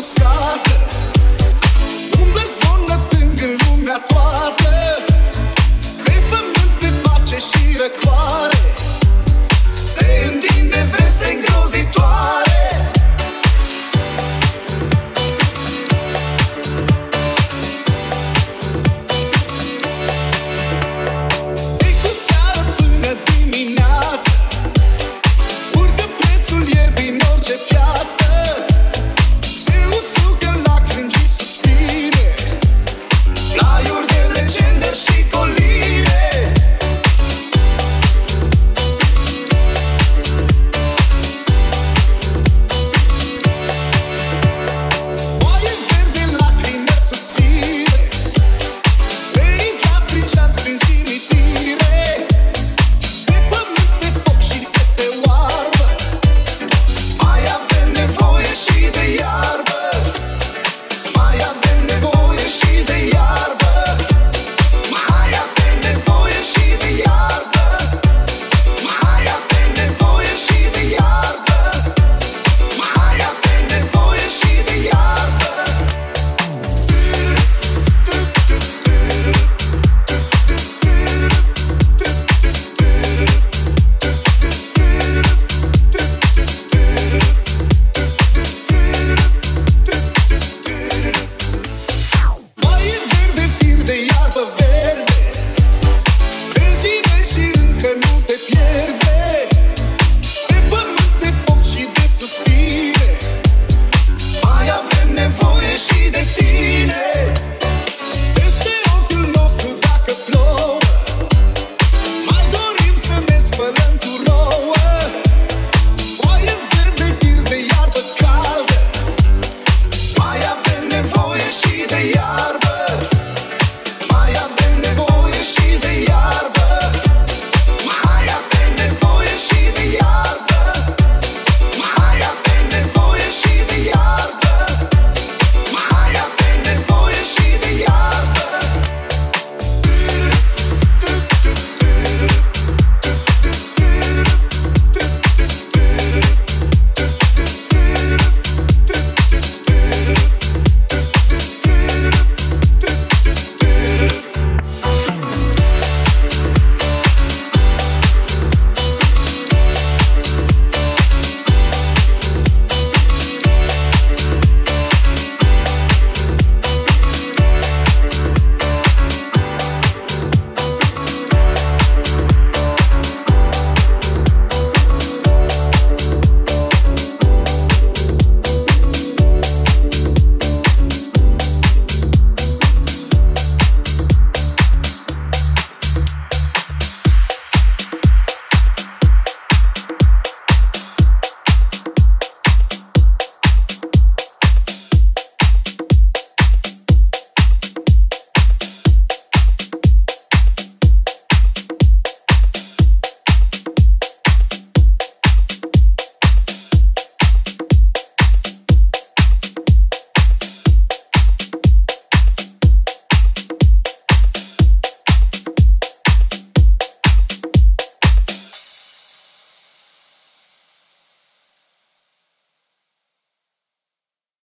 Un Umblă zvonătând în lumea toată.